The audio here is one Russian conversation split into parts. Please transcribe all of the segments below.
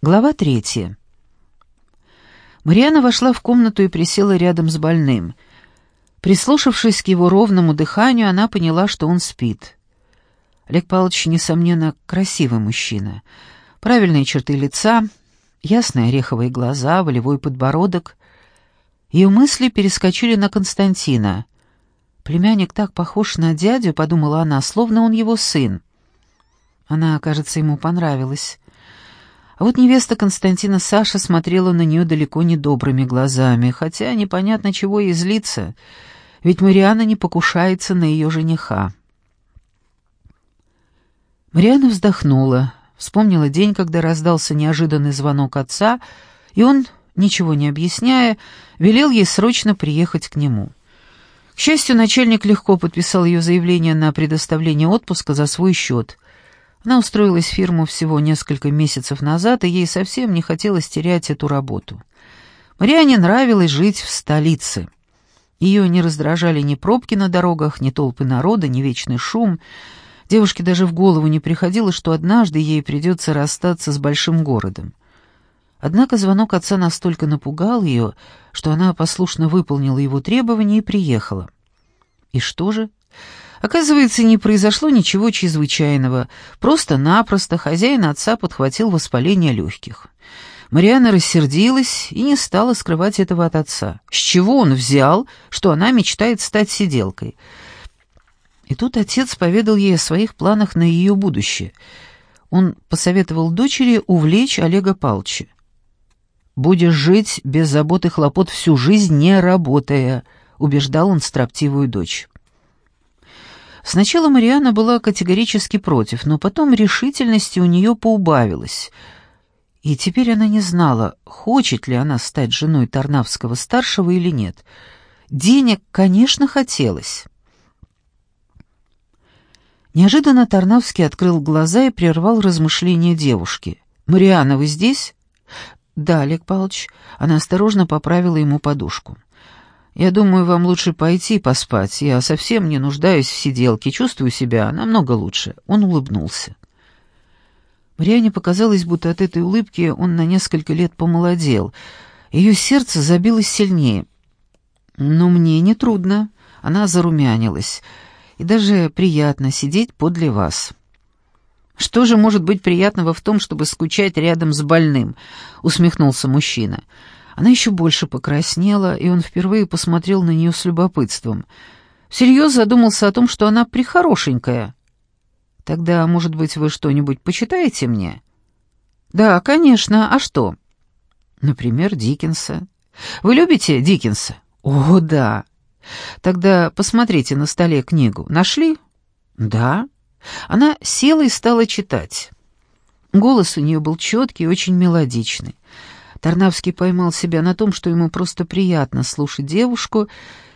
Глава третья. Мариана вошла в комнату и присела рядом с больным. Прислушавшись к его ровному дыханию, она поняла, что он спит. Олег Павлович, несомненно, красивый мужчина. Правильные черты лица, ясные ореховые глаза, волевой подбородок. Ее мысли перескочили на Константина. «Племянник так похож на дядю», — подумала она, — «словно он его сын». Она, кажется, ему понравилась. А вот невеста Константина Саша смотрела на нее далеко не добрыми глазами, хотя непонятно чего ей злиться, ведь Мариана не покушается на ее жениха. Мариана вздохнула, вспомнила день, когда раздался неожиданный звонок отца, и он, ничего не объясняя, велел ей срочно приехать к нему. К счастью, начальник легко подписал ее заявление на предоставление отпуска за свой счет — она устроилась в фирму всего несколько месяцев назад, и ей совсем не хотелось терять эту работу. Мариане нравилось жить в столице. Ее не раздражали ни пробки на дорогах, ни толпы народа, ни вечный шум. Девушке даже в голову не приходило, что однажды ей придется расстаться с большим городом. Однако звонок отца настолько напугал ее, что она послушно выполнила его требования и приехала. И что же? Оказывается, не произошло ничего чрезвычайного. Просто-напросто хозяин отца подхватил воспаление легких. Мариана рассердилась и не стала скрывать этого от отца. С чего он взял, что она мечтает стать сиделкой? И тут отец поведал ей о своих планах на ее будущее. Он посоветовал дочери увлечь Олега Палча. «Будешь жить без забот и хлопот всю жизнь, не работая», — убеждал он строптивую дочь. Сначала Мариана была категорически против, но потом решительности у нее поубавилось. И теперь она не знала, хочет ли она стать женой Тарнавского-старшего или нет. Денег, конечно, хотелось. Неожиданно Тарнавский открыл глаза и прервал размышления девушки. «Мариана, вы здесь?» «Да, Олег Павлович». Она осторожно поправила ему подушку. Я думаю, вам лучше пойти поспать. Я совсем не нуждаюсь в сиделке, чувствую себя намного лучше». Он улыбнулся. Мариане показалось, будто от этой улыбки он на несколько лет помолодел. Ее сердце забилось сильнее. «Но мне не трудно». Она зарумянилась. «И даже приятно сидеть подле вас». «Что же может быть приятного в том, чтобы скучать рядом с больным?» — усмехнулся мужчина. «мужчина». Она еще больше покраснела, и он впервые посмотрел на нее с любопытством. Всерьез задумался о том, что она прихорошенькая. «Тогда, может быть, вы что-нибудь почитаете мне?» «Да, конечно. А что?» «Например, Диккенса. Вы любите Диккенса?» «О, да. Тогда посмотрите на столе книгу. Нашли?» «Да». Она села и стала читать. Голос у нее был четкий и очень мелодичный. Тарнавский поймал себя на том, что ему просто приятно слушать девушку,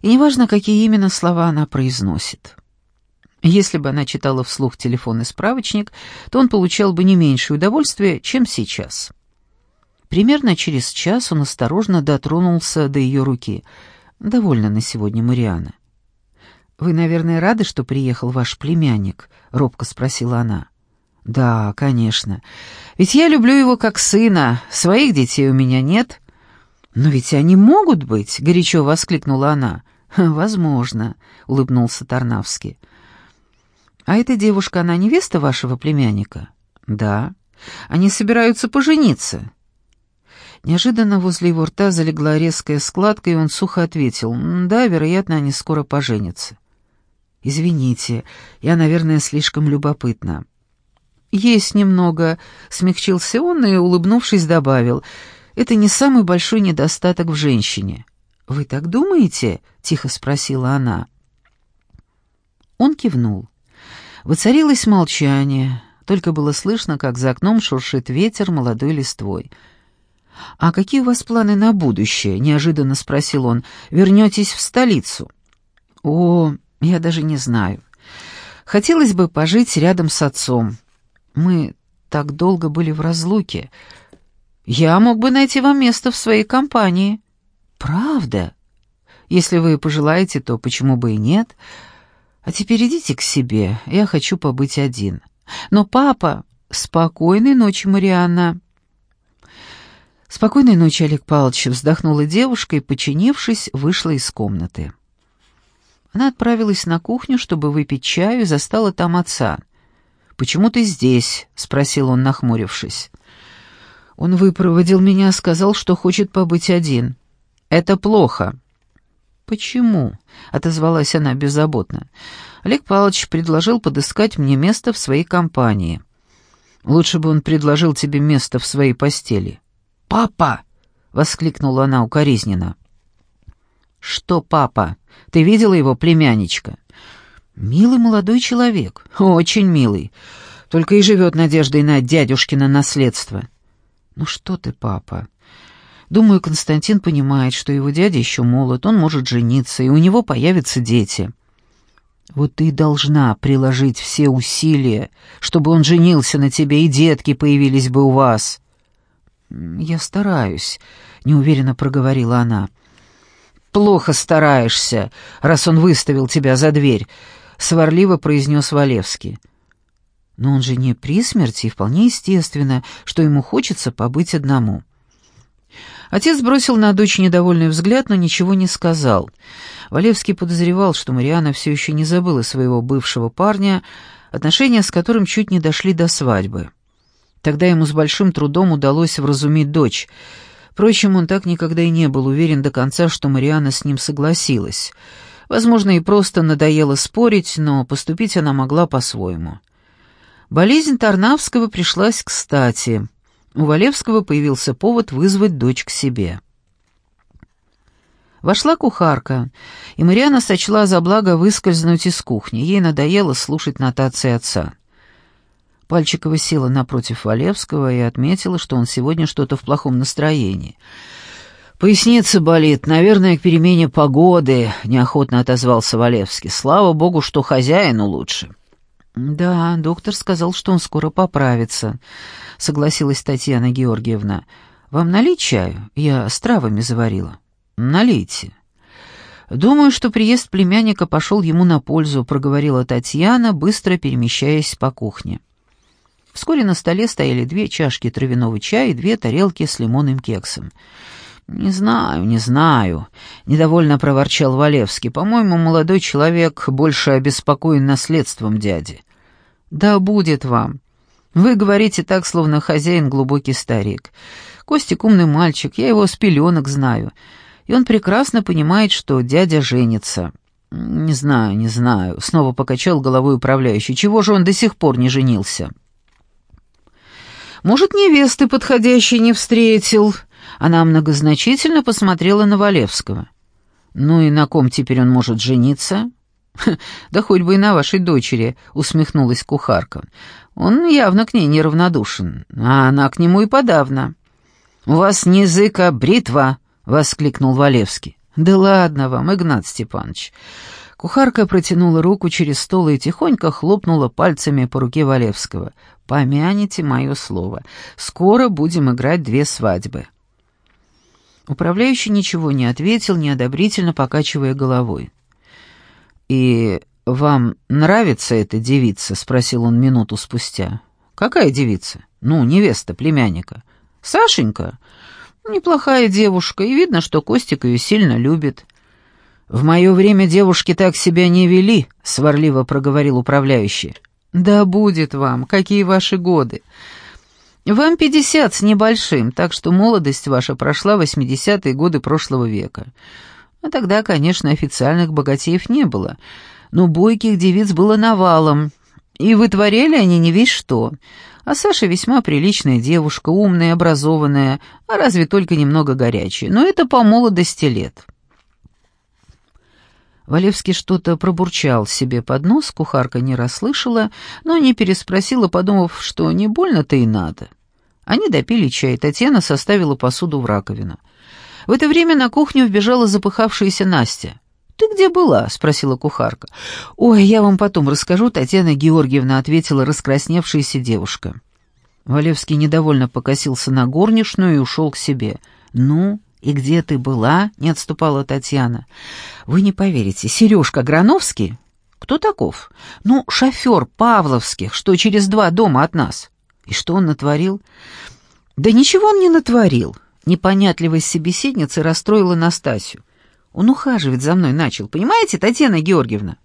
и неважно, какие именно слова она произносит. Если бы она читала вслух телефонный справочник, то он получал бы не меньшее удовольствие, чем сейчас. Примерно через час он осторожно дотронулся до ее руки. «Довольно на сегодня, Мариана». «Вы, наверное, рады, что приехал ваш племянник?» — робко спросила она. «Да, конечно. Ведь я люблю его как сына. Своих детей у меня нет». «Но ведь они могут быть!» — горячо воскликнула она. «Возможно», — улыбнулся Тарнавский. «А эта девушка, она невеста вашего племянника?» «Да. Они собираются пожениться». Неожиданно возле его рта залегла резкая складка, и он сухо ответил, «Да, вероятно, они скоро поженятся». «Извините, я, наверное, слишком любопытна». «Есть немного», — смягчился он и, улыбнувшись, добавил. «Это не самый большой недостаток в женщине». «Вы так думаете?» — тихо спросила она. Он кивнул. Воцарилось молчание, только было слышно, как за окном шуршит ветер молодой листвой. «А какие у вас планы на будущее?» — неожиданно спросил он. «Вернетесь в столицу?» «О, я даже не знаю. Хотелось бы пожить рядом с отцом. Мы так долго были в разлуке. Я мог бы найти вам место в своей компании. Правда? Если вы пожелаете, то почему бы и нет? А теперь идите к себе, я хочу побыть один. Но папа... Спокойной ночи, Марианна. «Спокойной ночи, Олег Павлович», — вздохнула девушка и, починившись, вышла из комнаты. Она отправилась на кухню, чтобы выпить чаю, и застала там отца. «Почему ты здесь?» — спросил он, нахмурившись. «Он выпроводил меня, сказал, что хочет побыть один». «Это плохо». «Почему?» — отозвалась она беззаботно. Олег Павлович предложил подыскать мне место в своей компании. Лучше бы он предложил тебе место в своей постели. «Папа!» — воскликнула она укоризненно. «Что папа? Ты видела его племянничка?» «Милый молодой человек, очень милый. Только и живет надеждой на дядюшкино наследство». «Ну что ты, папа?» Думаю, Константин понимает, что его дядя еще молод, он может жениться, и у него появятся дети. Вот ты должна приложить все усилия, чтобы он женился на тебе, и детки появились бы у вас. «Я стараюсь», — неуверенно проговорила она. «Плохо стараешься, раз он выставил тебя за дверь», — сварливо произнес Валевский. «Но он же не при смерти, и вполне естественно, что ему хочется побыть одному». Отец бросил на дочь недовольный взгляд, но ничего не сказал. Валевский подозревал, что Мариана все еще не забыла своего бывшего парня, отношения с которым чуть не дошли до свадьбы. Тогда ему с большим трудом удалось вразумить дочь. Впрочем, он так никогда и не был уверен до конца, что Мариана с ним согласилась. Возможно, и просто надоело спорить, но поступить она могла по-своему. Болезнь Тарнавского пришлась кстати. У Валевского появился повод вызвать дочь к себе. Вошла кухарка, и Мариана сочла за благо выскользнуть из кухни. Ей надоело слушать нотации отца. Пальчикова села напротив Валевского и отметила, что он сегодня что-то в плохом настроении. «Поясница болит, наверное, к перемене погоды», — неохотно отозвался Валевский. «Слава богу, что хозяину лучше». «Да, доктор сказал, что он скоро поправится», — согласилась Татьяна Георгиевна. «Вам налить чаю? Я с травами заварила». «Налейте». «Думаю, что приезд племянника пошел ему на пользу», — проговорила Татьяна, быстро перемещаясь по кухне. Вскоре на столе стояли две чашки травяного чая и две тарелки с лимонным кексом. «Не знаю, не знаю», — недовольно проворчал Валевский. «По-моему, молодой человек больше обеспокоен наследством дяди». «Да будет вам. Вы говорите так, словно хозяин глубокий старик. Костик умный мальчик, я его с пеленок знаю, и он прекрасно понимает, что дядя женится». «Не знаю, не знаю», — снова покачал головой управляющий. «Чего же он до сих пор не женился?» Может, невесты подходящей не встретил?» Она многозначительно посмотрела на Валевского. «Ну и на ком теперь он может жениться?» «Да хоть бы и на вашей дочери», — усмехнулась кухарка. «Он явно к ней неравнодушен, а она к нему и подавно». «У вас не язык, а бритва!» — воскликнул Валевский. «Да ладно вам, Игнат Степанович!» Кухарка протянула руку через стол и тихонько хлопнула пальцами по руке Валевского. «Помяните мое слово. Скоро будем играть две свадьбы». Управляющий ничего не ответил, неодобрительно покачивая головой. «И вам нравится эта девица?» — спросил он минуту спустя. «Какая девица?» «Ну, невеста племянника». «Сашенька?» «Неплохая девушка, и видно, что Костик ее сильно любит». «В мое время девушки так себя не вели», — сварливо проговорил управляющий. «Да будет вам, какие ваши годы. Вам пятьдесят с небольшим, так что молодость ваша прошла восьмидесятые годы прошлого века. А тогда, конечно, официальных богатеев не было, но бойких девиц было навалом, и вытворяли они не весь что. А Саша весьма приличная девушка, умная, образованная, а разве только немного горячая, но это по молодости лет». Валевский что-то пробурчал себе под нос, кухарка не расслышала, но не переспросила, подумав, что не больно-то и надо. Они допили чай, Татьяна составила посуду в раковину. В это время на кухню вбежала запыхавшаяся Настя. «Ты где была?» — спросила кухарка. «Ой, я вам потом расскажу», — Татьяна Георгиевна ответила раскрасневшаяся девушка. Валевский недовольно покосился на горничную и ушел к себе. «Ну, «И где ты была?» — не отступала Татьяна. «Вы не поверите, Сережка Грановский?» «Кто таков?» «Ну, шофер Павловских, что через два дома от нас». «И что он натворил?» «Да ничего он не натворил. Непонятливость собеседницы расстроила Настасью. Он ухаживать за мной начал, понимаете, Татьяна Георгиевна?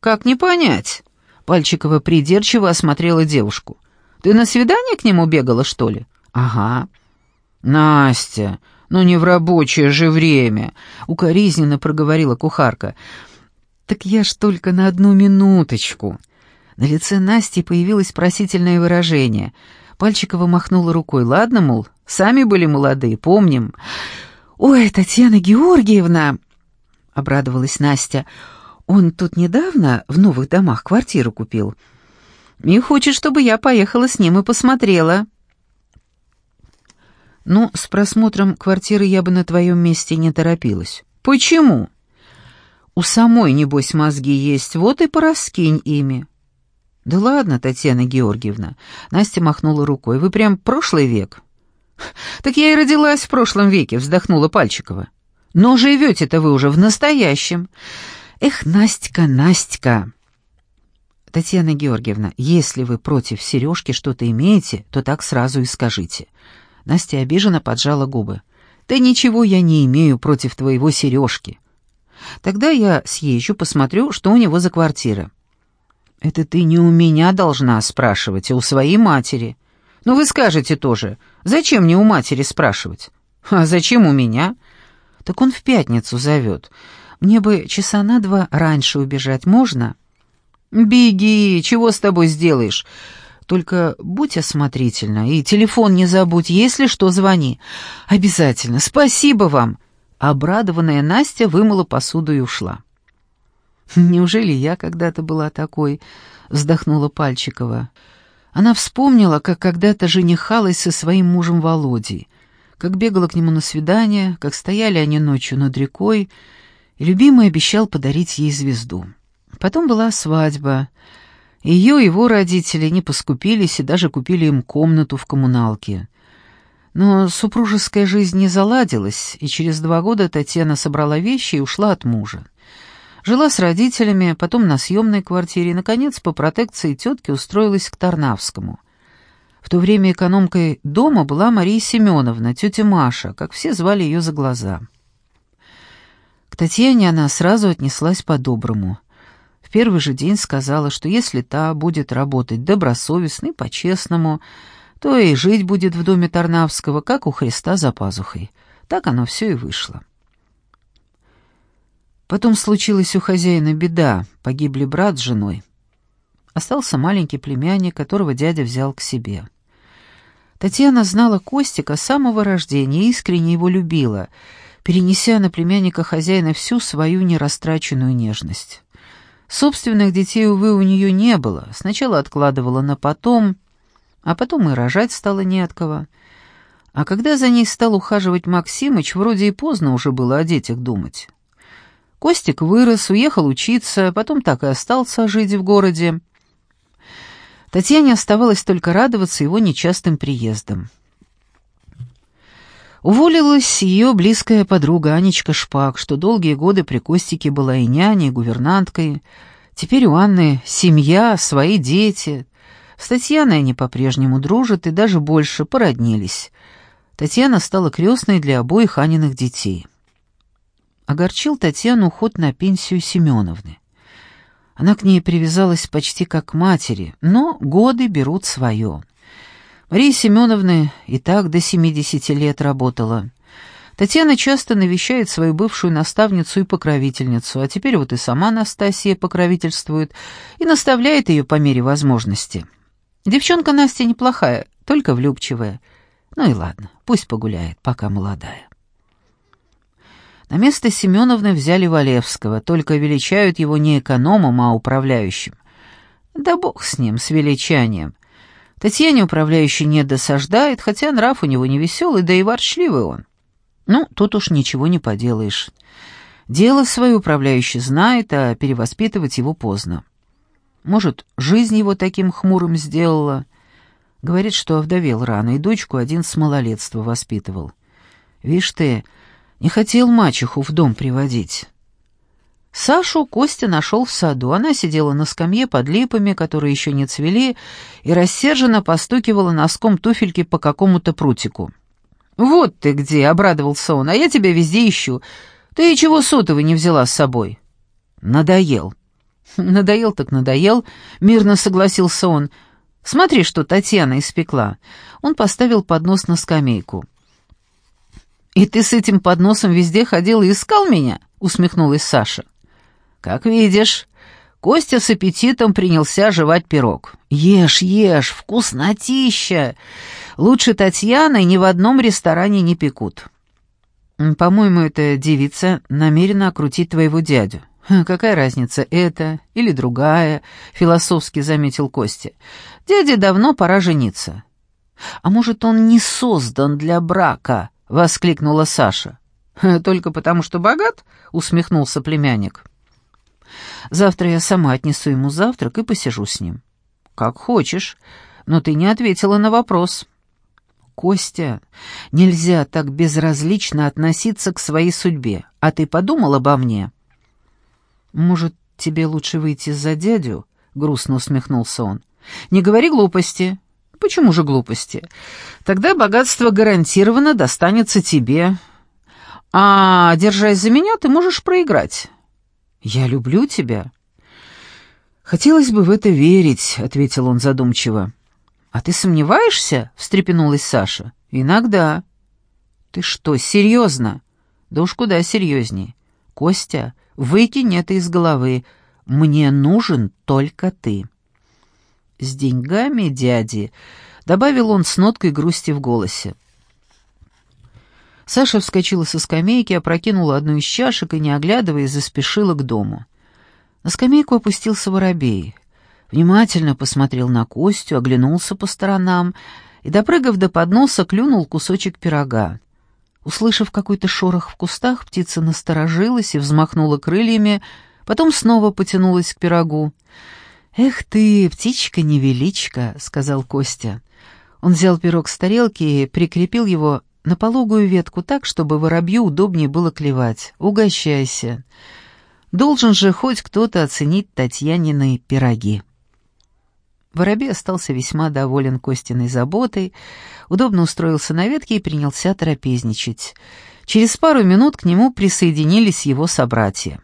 Как не понять? Пальчикова придирчиво осмотрела девушку. Ты на свидание к нему бегала, что ли? Ага. Настя, ну не в рабочее же время, укоризненно проговорила кухарка. Так я ж только на одну минуточку. На лице Насти появилось просительное выражение. Пальчикова махнула рукой. Ладно, мол, сами были молодые, помним. «Ой, Татьяна Георгиевна!» — обрадовалась Настя. «Он тут недавно в новых домах квартиру купил. И хочет, чтобы я поехала с ним и посмотрела». «Ну, с просмотром квартиры я бы на твоем месте не торопилась». «Почему?» «У самой, небось, мозги есть, вот и пораскинь ими». «Да ладно, Татьяна Георгиевна», — Настя махнула рукой, — «вы прям прошлый век». «Так я и родилась в прошлом веке», — вздохнула Пальчикова. «Но живете-то вы уже в настоящем». «Эх, Настя, Настя!» «Татьяна Георгиевна, если вы против Сережки что-то имеете, то так сразу и скажите». Настя обиженно поджала губы. «Да ничего я не имею против твоего Сережки. Тогда я съезжу, посмотрю, что у него за квартира». «Это ты не у меня должна спрашивать, а у своей матери». Ну вы скажете тоже, зачем мне у матери спрашивать? А зачем у меня? Так он в пятницу зовет. Мне бы часа на два раньше убежать можно? Беги, чего с тобой сделаешь? Только будь осмотрительна и телефон не забудь, если что, звони. Обязательно. Спасибо вам. Обрадованная Настя вымыла посуду и ушла. Неужели я когда-то была такой? вздохнула Пальчикова. Она вспомнила, как когда-то женихалась со своим мужем Володей, как бегала к нему на свидание, как стояли они ночью над рекой, и любимый обещал подарить ей звезду. Потом была свадьба. Ее и его родители не поскупились и даже купили им комнату в коммуналке. Но супружеская жизнь не заладилась, и через два года Татьяна собрала вещи и ушла от мужа. Жила с родителями, потом на съемной квартире и, наконец, по протекции тетки устроилась к Тарнавскому. В то время экономкой дома была Мария Семеновна, тетя Маша, как все звали ее за глаза. К Татьяне она сразу отнеслась по-доброму. В первый же день сказала, что если та будет работать добросовестно и по-честному, то и жить будет в доме Тарнавского, как у Христа за пазухой. Так оно все и вышло. Потом случилась у хозяина беда, погибли брат с женой. Остался маленький племянник, которого дядя взял к себе. Татьяна знала Костика с самого рождения и искренне его любила, перенеся на племянника хозяина всю свою нерастраченную нежность. Собственных детей, увы, у нее не было. Сначала откладывала на потом, а потом и рожать стало не от кого. А когда за ней стал ухаживать Максимыч, вроде и поздно уже было о детях думать. Костик вырос, уехал учиться, потом так и остался жить в городе. Татьяне оставалось только радоваться его нечастым приездам. Уволилась ее близкая подруга Анечка Шпак, что долгие годы при Костике была и няней, и гувернанткой. Теперь у Анны семья, свои дети. С Татьяной они по-прежнему дружат и даже больше породнились. Татьяна стала крестной для обоих Аниных детей огорчил Татьяну уход на пенсию Семеновны. Она к ней привязалась почти как к матери, но годы берут свое. Мария Семеновна и так до 70 лет работала. Татьяна часто навещает свою бывшую наставницу и покровительницу, а теперь вот и сама Настасья покровительствует и наставляет ее по мере возможности. Девчонка Настя неплохая, только влюбчивая. Ну и ладно, пусть погуляет, пока молодая. На место Семеновны взяли Валевского, только величают его не экономом, а управляющим. Да бог с ним, с величанием. Татьяне управляющий не досаждает, хотя нрав у него не веселый, да и ворчливый он. Ну, тут уж ничего не поделаешь. Дело свое управляющий знает, а перевоспитывать его поздно. Может, жизнь его таким хмурым сделала. Говорит, что овдовел рано, и дочку один с малолетства воспитывал. Вишь ты, не хотел мачеху в дом приводить. Сашу Костя нашел в саду. Она сидела на скамье под липами, которые еще не цвели, и рассерженно постукивала носком туфельки по какому-то прутику. «Вот ты где!» — обрадовался он. «А я тебя везде ищу. Ты чего сотовый не взяла с собой?» «Надоел». «Надоел так надоел», — мирно согласился он. «Смотри, что Татьяна испекла». Он поставил поднос на скамейку. «И ты с этим подносом везде ходил и искал меня?» — усмехнулась Саша. «Как видишь». Костя с аппетитом принялся жевать пирог. «Ешь, ешь, вкуснотища! Лучше Татьяны ни в одном ресторане не пекут». «По-моему, эта девица намерена окрутить твоего дядю». «Какая разница, это или другая?» — философски заметил Костя. «Дяде давно пора жениться». «А может, он не создан для брака?» — воскликнула Саша. «Только потому, что богат?» — усмехнулся племянник. «Завтра я сама отнесу ему завтрак и посижу с ним». «Как хочешь, но ты не ответила на вопрос». «Костя, нельзя так безразлично относиться к своей судьбе. А ты подумал обо мне?» «Может, тебе лучше выйти за дядю?» — грустно усмехнулся он. «Не говори глупости». «Почему же глупости? Тогда богатство гарантированно достанется тебе. А, держась за меня, ты можешь проиграть». «Я люблю тебя». «Хотелось бы в это верить», — ответил он задумчиво. «А ты сомневаешься?» — встрепенулась Саша. «Иногда». «Ты что, серьезно?» «Да уж куда серьезней. Костя, выкинь это из головы. Мне нужен только ты». «С деньгами, дяди», — добавил он с ноткой грусти в голосе. Саша вскочила со скамейки, опрокинула одну из чашек и, не оглядываясь, заспешила к дому. На скамейку опустился воробей. Внимательно посмотрел на Костю, оглянулся по сторонам и, допрыгав до подноса, клюнул кусочек пирога. Услышав какой-то шорох в кустах, птица насторожилась и взмахнула крыльями, потом снова потянулась к пирогу. «Эх ты, птичка-невеличка», — сказал Костя. Он взял пирог с тарелки и прикрепил его на пологую ветку так, чтобы воробью удобнее было клевать. Угощайся. Должен же хоть кто-то оценить Татьянины пироги. Воробей остался весьма доволен Костиной заботой, удобно устроился на ветке и принялся трапезничать. Через пару минут к нему присоединились его собратья.